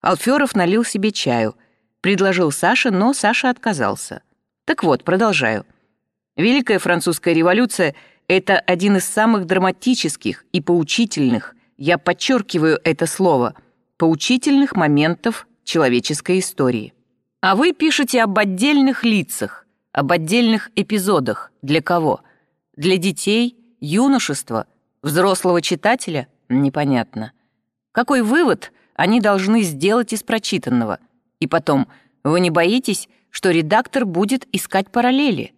Алферов налил себе чаю, предложил Саше, но Саша отказался. Так вот, продолжаю. Великая французская революция — это один из самых драматических и поучительных, я подчеркиваю это слово, поучительных моментов человеческой истории. А вы пишете об отдельных лицах, об отдельных эпизодах. Для кого? Для детей, юношества, взрослого читателя? Непонятно. Какой вывод они должны сделать из прочитанного? И потом, вы не боитесь, что редактор будет искать параллели?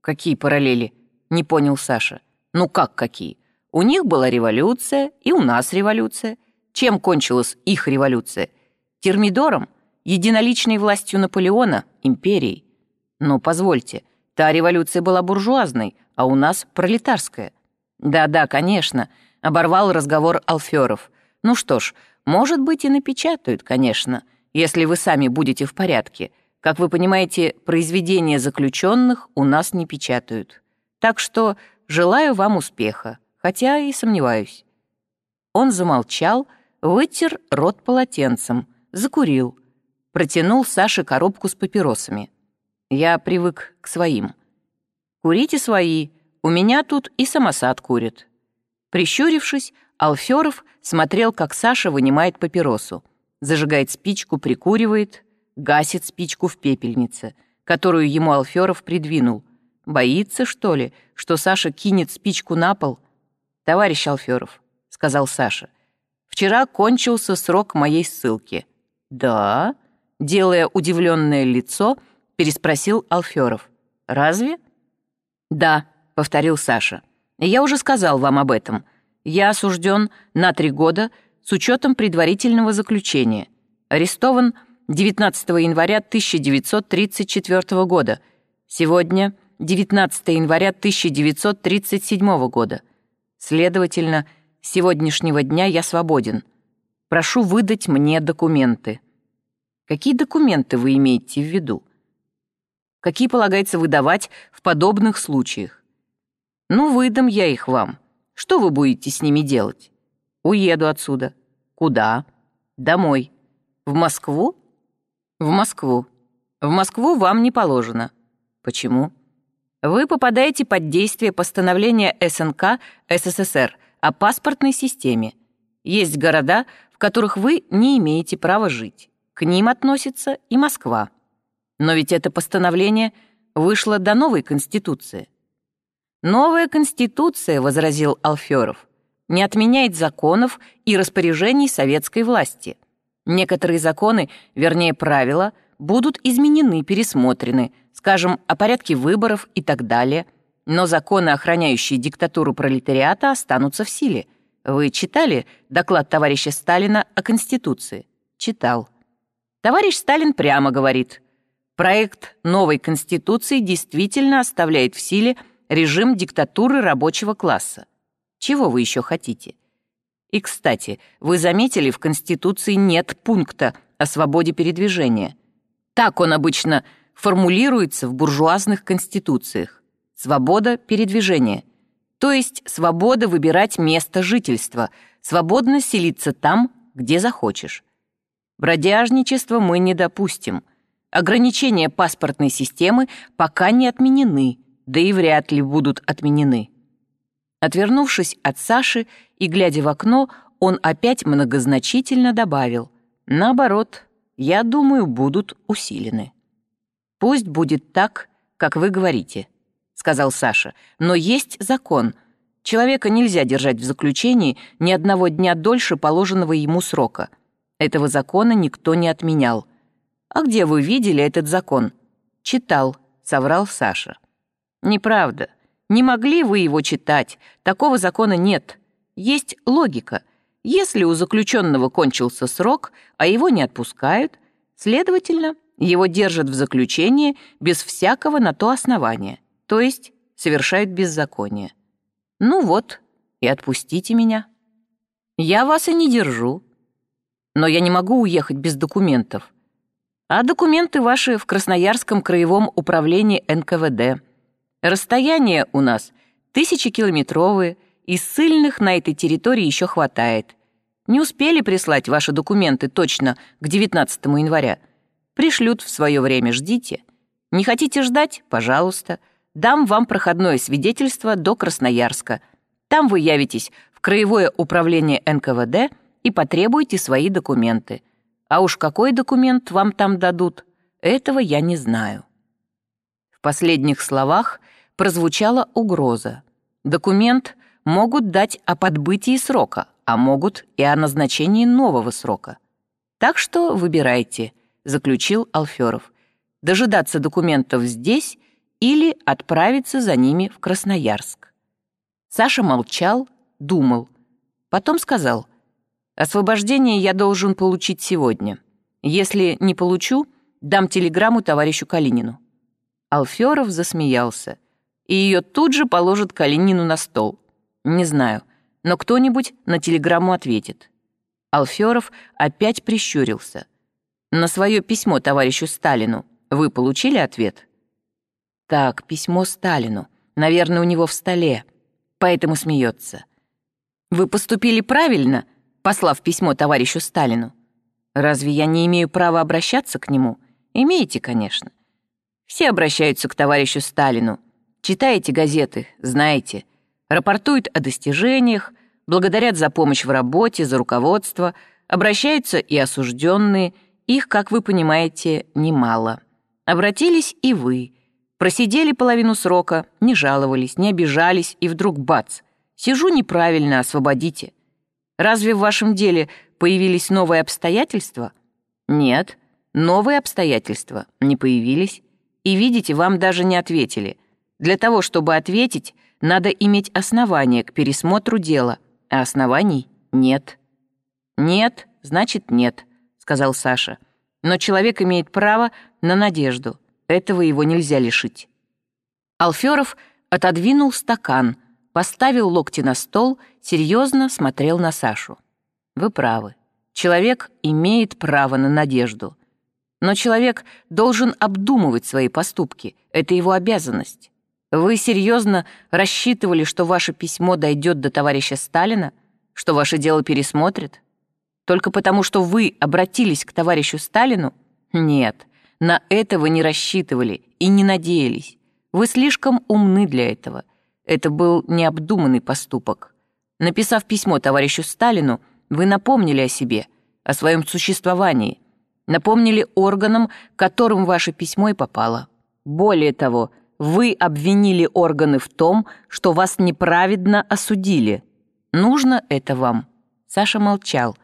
Какие параллели? Не понял Саша. Ну как какие? У них была революция, и у нас революция. Чем кончилась их революция? Термидором? единоличной властью Наполеона, империей. Но позвольте, та революция была буржуазной, а у нас пролетарская. Да-да, конечно, оборвал разговор Алферов. Ну что ж, может быть и напечатают, конечно, если вы сами будете в порядке. Как вы понимаете, произведения заключенных у нас не печатают. Так что желаю вам успеха, хотя и сомневаюсь. Он замолчал, вытер рот полотенцем, закурил — протянул Саше коробку с папиросами. Я привык к своим. «Курите свои, у меня тут и самосад курит». Прищурившись, Алферов смотрел, как Саша вынимает папиросу, зажигает спичку, прикуривает, гасит спичку в пепельнице, которую ему Алферов придвинул. Боится, что ли, что Саша кинет спичку на пол? «Товарищ Алферов», — сказал Саша, — «вчера кончился срок моей ссылки». «Да?» Делая удивленное лицо, переспросил Алферов. «Разве?» «Да», — повторил Саша. «Я уже сказал вам об этом. Я осужден на три года с учетом предварительного заключения. Арестован 19 января 1934 года. Сегодня 19 января 1937 года. Следовательно, с сегодняшнего дня я свободен. Прошу выдать мне документы». Какие документы вы имеете в виду? Какие полагается выдавать в подобных случаях? Ну, выдам я их вам. Что вы будете с ними делать? Уеду отсюда. Куда? Домой. В Москву? В Москву. В Москву вам не положено. Почему? Вы попадаете под действие постановления СНК СССР о паспортной системе. Есть города, в которых вы не имеете права жить. К ним относится и Москва. Но ведь это постановление вышло до новой Конституции. «Новая Конституция», — возразил Алферов, «не отменяет законов и распоряжений советской власти. Некоторые законы, вернее правила, будут изменены, пересмотрены, скажем, о порядке выборов и так далее, но законы, охраняющие диктатуру пролетариата, останутся в силе. Вы читали доклад товарища Сталина о Конституции? Читал. Товарищ Сталин прямо говорит, проект новой Конституции действительно оставляет в силе режим диктатуры рабочего класса. Чего вы еще хотите? И, кстати, вы заметили, в Конституции нет пункта о свободе передвижения. Так он обычно формулируется в буржуазных конституциях. Свобода передвижения. То есть свобода выбирать место жительства, свободно селиться там, где захочешь. Бродяжничество мы не допустим. Ограничения паспортной системы пока не отменены, да и вряд ли будут отменены. Отвернувшись от Саши и глядя в окно, он опять многозначительно добавил, «Наоборот, я думаю, будут усилены». «Пусть будет так, как вы говорите», — сказал Саша, «но есть закон. Человека нельзя держать в заключении ни одного дня дольше положенного ему срока — этого закона никто не отменял. «А где вы видели этот закон?» «Читал», — соврал Саша. «Неправда. Не могли вы его читать. Такого закона нет. Есть логика. Если у заключенного кончился срок, а его не отпускают, следовательно, его держат в заключении без всякого на то основания, то есть совершают беззаконие. Ну вот, и отпустите меня. Я вас и не держу но я не могу уехать без документов. А документы ваши в Красноярском краевом управлении НКВД. Расстояние у нас тысячекилометровые, и ссыльных на этой территории еще хватает. Не успели прислать ваши документы точно к 19 января. Пришлют в свое время, ждите. Не хотите ждать? Пожалуйста. Дам вам проходное свидетельство до Красноярска. Там вы явитесь в Краевое управление НКВД и потребуете свои документы. А уж какой документ вам там дадут, этого я не знаю. В последних словах прозвучала угроза. Документ могут дать о подбытии срока, а могут и о назначении нового срока. Так что выбирайте, заключил Алферов. Дожидаться документов здесь или отправиться за ними в Красноярск. Саша молчал, думал. Потом сказал, «Освобождение я должен получить сегодня. Если не получу, дам телеграмму товарищу Калинину». Алферов засмеялся, и ее тут же положат Калинину на стол. Не знаю, но кто-нибудь на телеграмму ответит. Алферов опять прищурился. На свое письмо товарищу Сталину вы получили ответ? Так, письмо Сталину. Наверное, у него в столе. Поэтому смеется. Вы поступили правильно, послав письмо товарищу Сталину. Разве я не имею права обращаться к нему? Имеете, конечно. Все обращаются к товарищу Сталину. Читаете газеты, знаете. Рапортуют о достижениях, благодарят за помощь в работе, за руководство, обращаются и осужденные, их, как вы понимаете, немало. Обратились и вы. Просидели половину срока, не жаловались, не обижались, и вдруг бац! Сижу неправильно, освободите. Разве в вашем деле появились новые обстоятельства? Нет, новые обстоятельства не появились. И видите, вам даже не ответили. Для того, чтобы ответить, надо иметь основания к пересмотру дела, а оснований нет. «Нет, значит нет», — сказал Саша. «Но человек имеет право на надежду. Этого его нельзя лишить». Алферов отодвинул стакан, поставил локти на стол, серьезно смотрел на Сашу. «Вы правы. Человек имеет право на надежду. Но человек должен обдумывать свои поступки. Это его обязанность. Вы серьезно рассчитывали, что ваше письмо дойдет до товарища Сталина? Что ваше дело пересмотрят? Только потому, что вы обратились к товарищу Сталину? Нет, на это вы не рассчитывали и не надеялись. Вы слишком умны для этого. Это был необдуманный поступок. Написав письмо товарищу Сталину, вы напомнили о себе, о своем существовании, напомнили органам, которым ваше письмо и попало. Более того, вы обвинили органы в том, что вас неправедно осудили. Нужно это вам?» Саша молчал.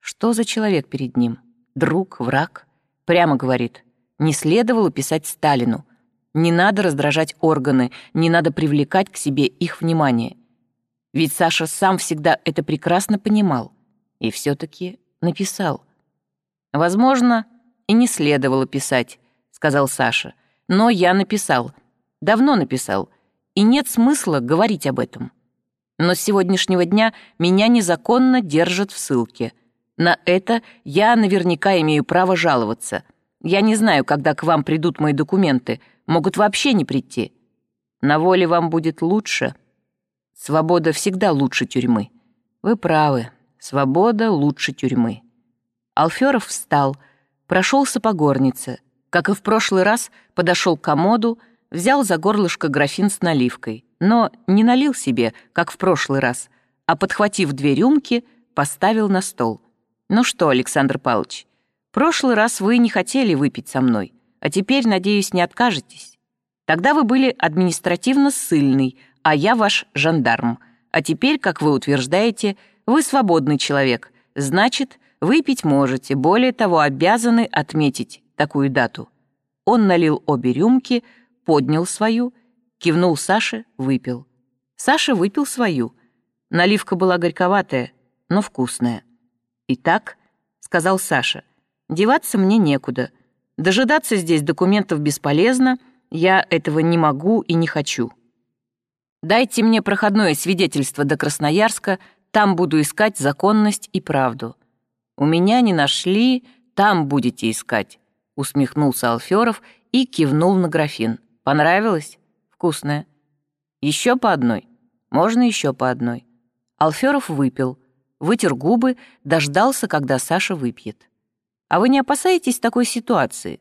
Что за человек перед ним? Друг, враг? Прямо говорит. Не следовало писать Сталину. Не надо раздражать органы, не надо привлекать к себе их внимание. Ведь Саша сам всегда это прекрасно понимал. И все-таки написал. «Возможно, и не следовало писать», — сказал Саша. Но я написал. Давно написал. И нет смысла говорить об этом. Но с сегодняшнего дня меня незаконно держат в ссылке. На это я наверняка имею право жаловаться. Я не знаю, когда к вам придут мои документы. Могут вообще не прийти. На воле вам будет лучше. Свобода всегда лучше тюрьмы. Вы правы. Свобода лучше тюрьмы. Алферов встал, прошелся по горнице, как и в прошлый раз, подошел к комоду, взял за горлышко графин с наливкой, но не налил себе, как в прошлый раз, а, подхватив две рюмки, поставил на стол. «Ну что, Александр Павлович, прошлый раз вы не хотели выпить со мной, а теперь, надеюсь, не откажетесь. Тогда вы были административно ссыльный, а я ваш жандарм. А теперь, как вы утверждаете, вы свободный человек, значит, выпить можете, более того, обязаны отметить такую дату. Он налил обе рюмки, поднял свою, кивнул Саше, выпил. Саша выпил свою. Наливка была горьковатая, но вкусная. «Итак», — сказал Саша, — «деваться мне некуда. Дожидаться здесь документов бесполезно, я этого не могу и не хочу. Дайте мне проходное свидетельство до Красноярска, там буду искать законность и правду. У меня не нашли, там будете искать усмехнулся Алферов и кивнул на графин. Понравилось? Вкусное. Еще по одной? Можно еще по одной. Алферов выпил. вытер губы, дождался, когда Саша выпьет. «А вы не опасаетесь такой ситуации?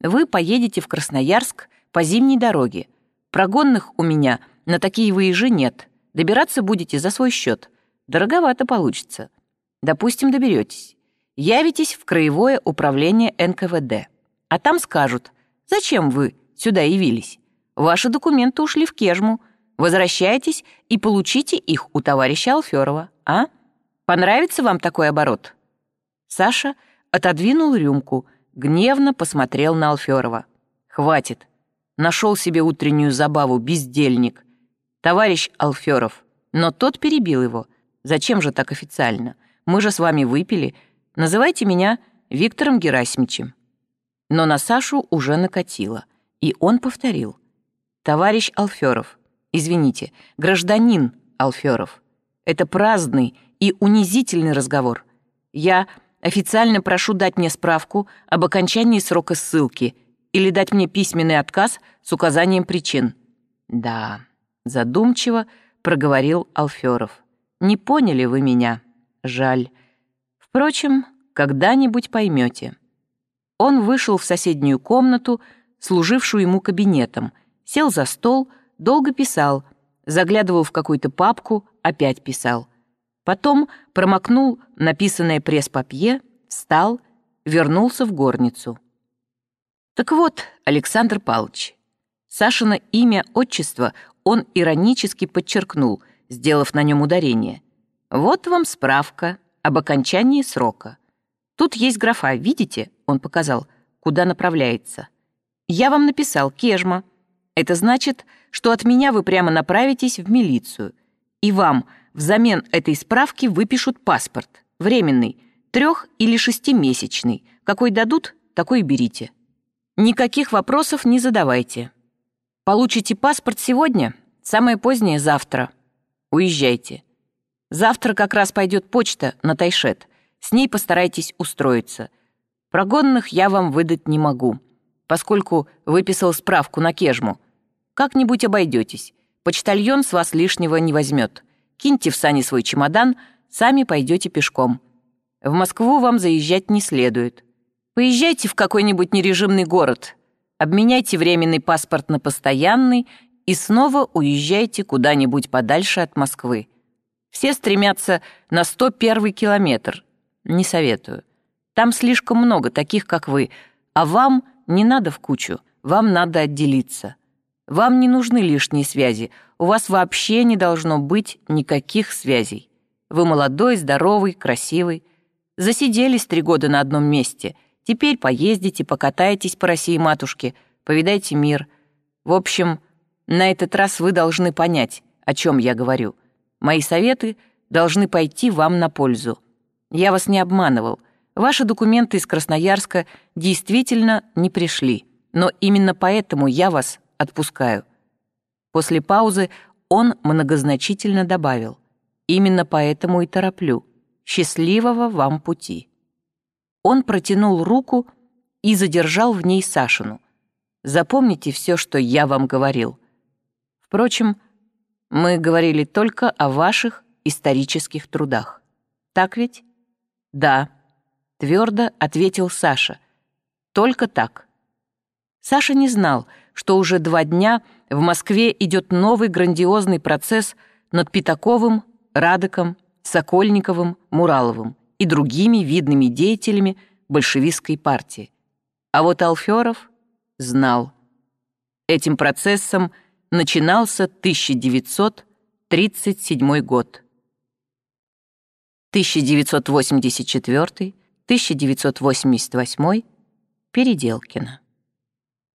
Вы поедете в Красноярск по зимней дороге. Прогонных у меня на такие выезжи нет. Добираться будете за свой счет. Дороговато получится. Допустим, доберетесь. Явитесь в краевое управление НКВД. А там скажут, зачем вы сюда явились? Ваши документы ушли в Кежму. Возвращайтесь и получите их у товарища Алферова, а? Понравится вам такой оборот?» Саша отодвинул рюмку, гневно посмотрел на Алферова. «Хватит. Нашел себе утреннюю забаву, бездельник. Товарищ Алферов». Но тот перебил его. «Зачем же так официально? Мы же с вами выпили. Называйте меня Виктором Герасимовичем». Но на Сашу уже накатило, и он повторил. «Товарищ Алферов, извините, гражданин Алферов, это праздный и унизительный разговор. Я официально прошу дать мне справку об окончании срока ссылки или дать мне письменный отказ с указанием причин». «Да», — задумчиво проговорил Алферов. «Не поняли вы меня. Жаль. Впрочем, когда-нибудь поймете». Он вышел в соседнюю комнату, служившую ему кабинетом, сел за стол, долго писал, заглядывал в какую-то папку, опять писал. Потом промокнул написанное пресс-папье, встал, вернулся в горницу. Так вот, Александр Павлович, Сашина имя, отчество он иронически подчеркнул, сделав на нем ударение. Вот вам справка об окончании срока. Тут есть графа, видите? Он показал, куда направляется. Я вам написал Кежма. Это значит, что от меня вы прямо направитесь в милицию. И вам взамен этой справки выпишут паспорт. Временный, трех- или шестимесячный. Какой дадут, такой берите. Никаких вопросов не задавайте. Получите паспорт сегодня, самое позднее завтра. Уезжайте. Завтра как раз пойдет почта на Тайшет. С ней постарайтесь устроиться. Прогонных я вам выдать не могу, поскольку выписал справку на кежму. Как-нибудь обойдетесь. Почтальон с вас лишнего не возьмет. Киньте в сани свой чемодан, сами пойдете пешком. В Москву вам заезжать не следует. Поезжайте в какой-нибудь нережимный город, обменяйте временный паспорт на постоянный и снова уезжайте куда-нибудь подальше от Москвы. Все стремятся на 101 километр, не советую. Там слишком много таких, как вы, а вам не надо в кучу, вам надо отделиться. Вам не нужны лишние связи, у вас вообще не должно быть никаких связей. Вы молодой, здоровый, красивый. Засиделись три года на одном месте. Теперь поездите, покатайтесь по России матушке, повидайте мир. В общем, на этот раз вы должны понять, о чем я говорю. Мои советы должны пойти вам на пользу. Я вас не обманывал. Ваши документы из Красноярска действительно не пришли, но именно поэтому я вас отпускаю». После паузы он многозначительно добавил. «Именно поэтому и тороплю. Счастливого вам пути». Он протянул руку и задержал в ней Сашину. «Запомните все, что я вам говорил. Впрочем, мы говорили только о ваших исторических трудах. Так ведь?» «Да», — твердо ответил Саша. «Только так». Саша не знал, что уже два дня в Москве идет новый грандиозный процесс над Пятаковым, Радоком, Сокольниковым, Мураловым и другими видными деятелями большевистской партии. А вот Алферов знал. Этим процессом начинался 1937 год. 1984, 1988, Переделкино.